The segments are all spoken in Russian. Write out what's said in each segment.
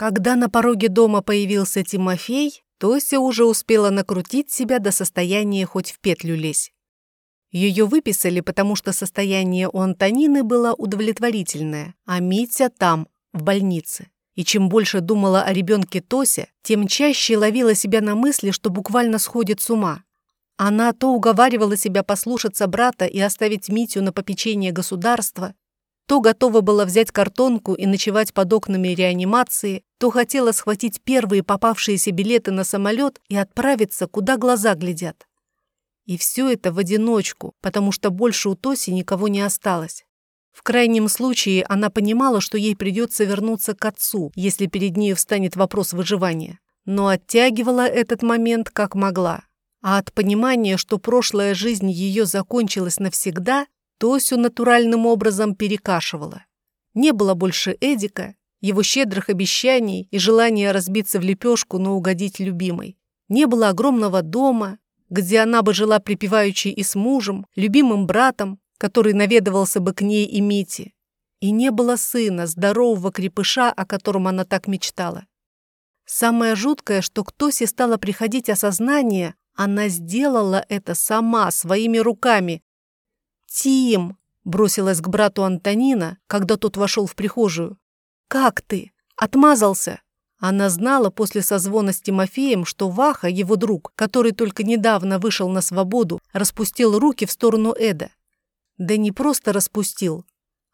Когда на пороге дома появился Тимофей, Тося уже успела накрутить себя до состояния хоть в петлю лезь. Ее выписали, потому что состояние у Антонины было удовлетворительное, а Митя там, в больнице. И чем больше думала о ребенке Тося, тем чаще ловила себя на мысли, что буквально сходит с ума. Она то уговаривала себя послушаться брата и оставить Митю на попечение государства, то готова была взять картонку и ночевать под окнами реанимации, то хотела схватить первые попавшиеся билеты на самолет и отправиться, куда глаза глядят. И все это в одиночку, потому что больше у Тоси никого не осталось. В крайнем случае она понимала, что ей придется вернуться к отцу, если перед ней встанет вопрос выживания, но оттягивала этот момент как могла. А от понимания, что прошлая жизнь ее закончилась навсегда, Тосю натуральным образом перекашивала. Не было больше Эдика, его щедрых обещаний и желания разбиться в лепешку, но угодить любимой. Не было огромного дома, где она бы жила припеваючи и с мужем, любимым братом, который наведывался бы к ней и Мите. И не было сына, здорового крепыша, о котором она так мечтала. Самое жуткое, что к Тосе стало приходить осознание, она сделала это сама, своими руками, «Тим!» – бросилась к брату Антонина, когда тот вошел в прихожую. «Как ты? Отмазался?» Она знала после созвона с Тимофеем, что Ваха, его друг, который только недавно вышел на свободу, распустил руки в сторону Эда. Да не просто распустил,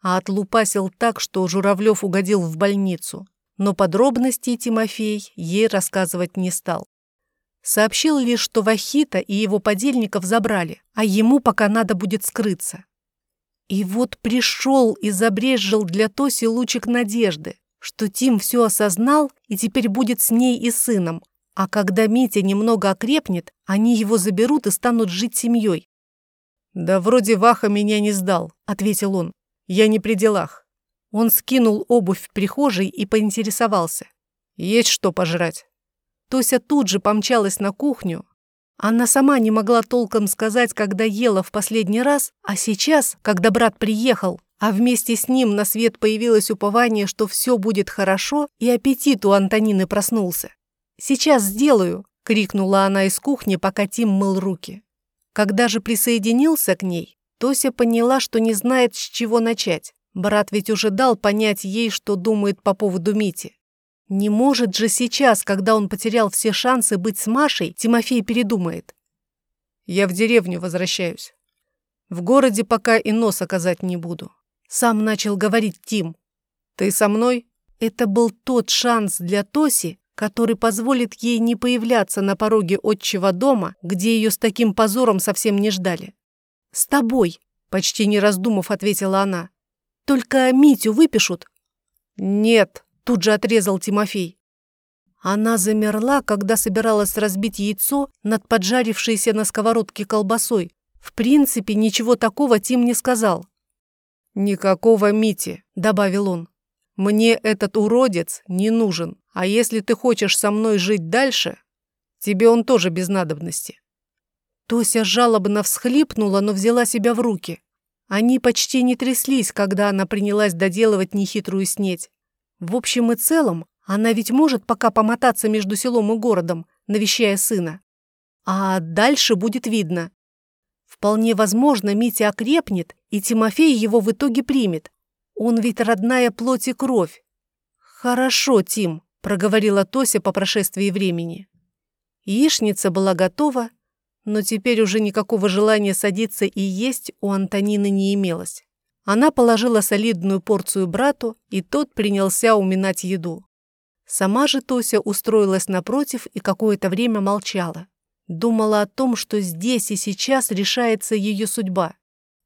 а отлупасил так, что Журавлев угодил в больницу. Но подробностей Тимофей ей рассказывать не стал. Сообщил лишь, что Вахита и его подельников забрали, а ему пока надо будет скрыться. И вот пришел и забрежил для Тоси лучик надежды, что Тим все осознал и теперь будет с ней и сыном, а когда Митя немного окрепнет, они его заберут и станут жить семьей. «Да вроде Ваха меня не сдал», — ответил он. «Я не при делах». Он скинул обувь в прихожей и поинтересовался. «Есть что пожрать?» Тося тут же помчалась на кухню. Она сама не могла толком сказать, когда ела в последний раз, а сейчас, когда брат приехал, а вместе с ним на свет появилось упование, что все будет хорошо, и аппетит у Антонины проснулся. «Сейчас сделаю!» — крикнула она из кухни, пока Тим мыл руки. Когда же присоединился к ней, Тося поняла, что не знает, с чего начать. Брат ведь уже дал понять ей, что думает по поводу Мити. Не может же сейчас, когда он потерял все шансы быть с Машей, Тимофей передумает. Я в деревню возвращаюсь. В городе пока и нос оказать не буду. Сам начал говорить Тим. Ты со мной? Это был тот шанс для Тоси, который позволит ей не появляться на пороге отчего дома, где ее с таким позором совсем не ждали. «С тобой», — почти не раздумав, ответила она. «Только Митю выпишут?» «Нет», Тут же отрезал Тимофей. Она замерла, когда собиралась разбить яйцо над поджарившейся на сковородке колбасой. В принципе, ничего такого Тим не сказал. «Никакого Мити», — добавил он. «Мне этот уродец не нужен, а если ты хочешь со мной жить дальше, тебе он тоже без надобности». Тося жалобно всхлипнула, но взяла себя в руки. Они почти не тряслись, когда она принялась доделывать нехитрую снеть. В общем и целом, она ведь может пока помотаться между селом и городом, навещая сына. А дальше будет видно. Вполне возможно, Митя окрепнет, и Тимофей его в итоге примет. Он ведь родная плоть и кровь. «Хорошо, Тим», — проговорила Тося по прошествии времени. Яичница была готова, но теперь уже никакого желания садиться и есть у Антонины не имелось. Она положила солидную порцию брату, и тот принялся уминать еду. Сама же Тося устроилась напротив и какое-то время молчала. Думала о том, что здесь и сейчас решается ее судьба.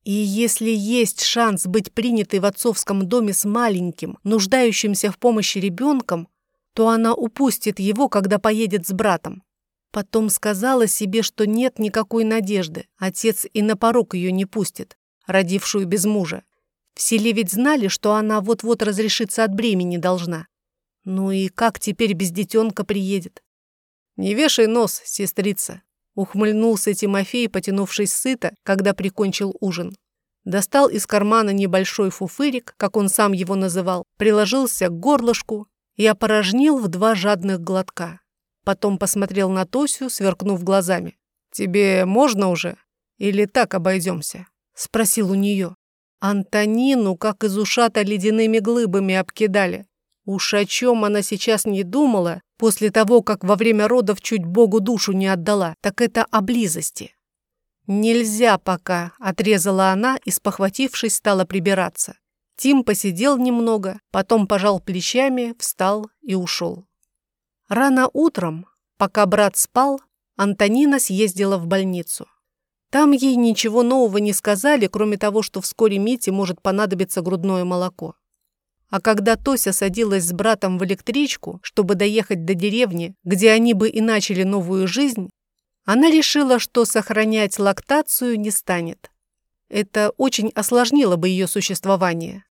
И если есть шанс быть принятой в отцовском доме с маленьким, нуждающимся в помощи ребенком, то она упустит его, когда поедет с братом. Потом сказала себе, что нет никакой надежды, отец и на порог ее не пустит, родившую без мужа. В ведь знали, что она вот-вот разрешиться от бремени должна. Ну и как теперь без детенка приедет? «Не вешай нос, сестрица», — ухмыльнулся Тимофей, потянувшись сыто, когда прикончил ужин. Достал из кармана небольшой фуфырик, как он сам его называл, приложился к горлышку и опорожнил в два жадных глотка. Потом посмотрел на Тосю, сверкнув глазами. «Тебе можно уже? Или так обойдемся?» — спросил у нее. Антонину, как из ушата ледяными глыбами обкидали. Уж о чем она сейчас не думала, после того, как во время родов чуть Богу душу не отдала, так это о близости. «Нельзя пока», — отрезала она и, спохватившись, стала прибираться. Тим посидел немного, потом пожал плечами, встал и ушел. Рано утром, пока брат спал, Антонина съездила в больницу. Там ей ничего нового не сказали, кроме того, что вскоре Мите может понадобиться грудное молоко. А когда Тося садилась с братом в электричку, чтобы доехать до деревни, где они бы и начали новую жизнь, она решила, что сохранять лактацию не станет. Это очень осложнило бы ее существование.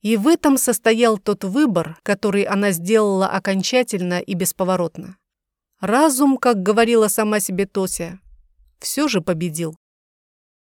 И в этом состоял тот выбор, который она сделала окончательно и бесповоротно. Разум, как говорила сама себе Тося, все же победил.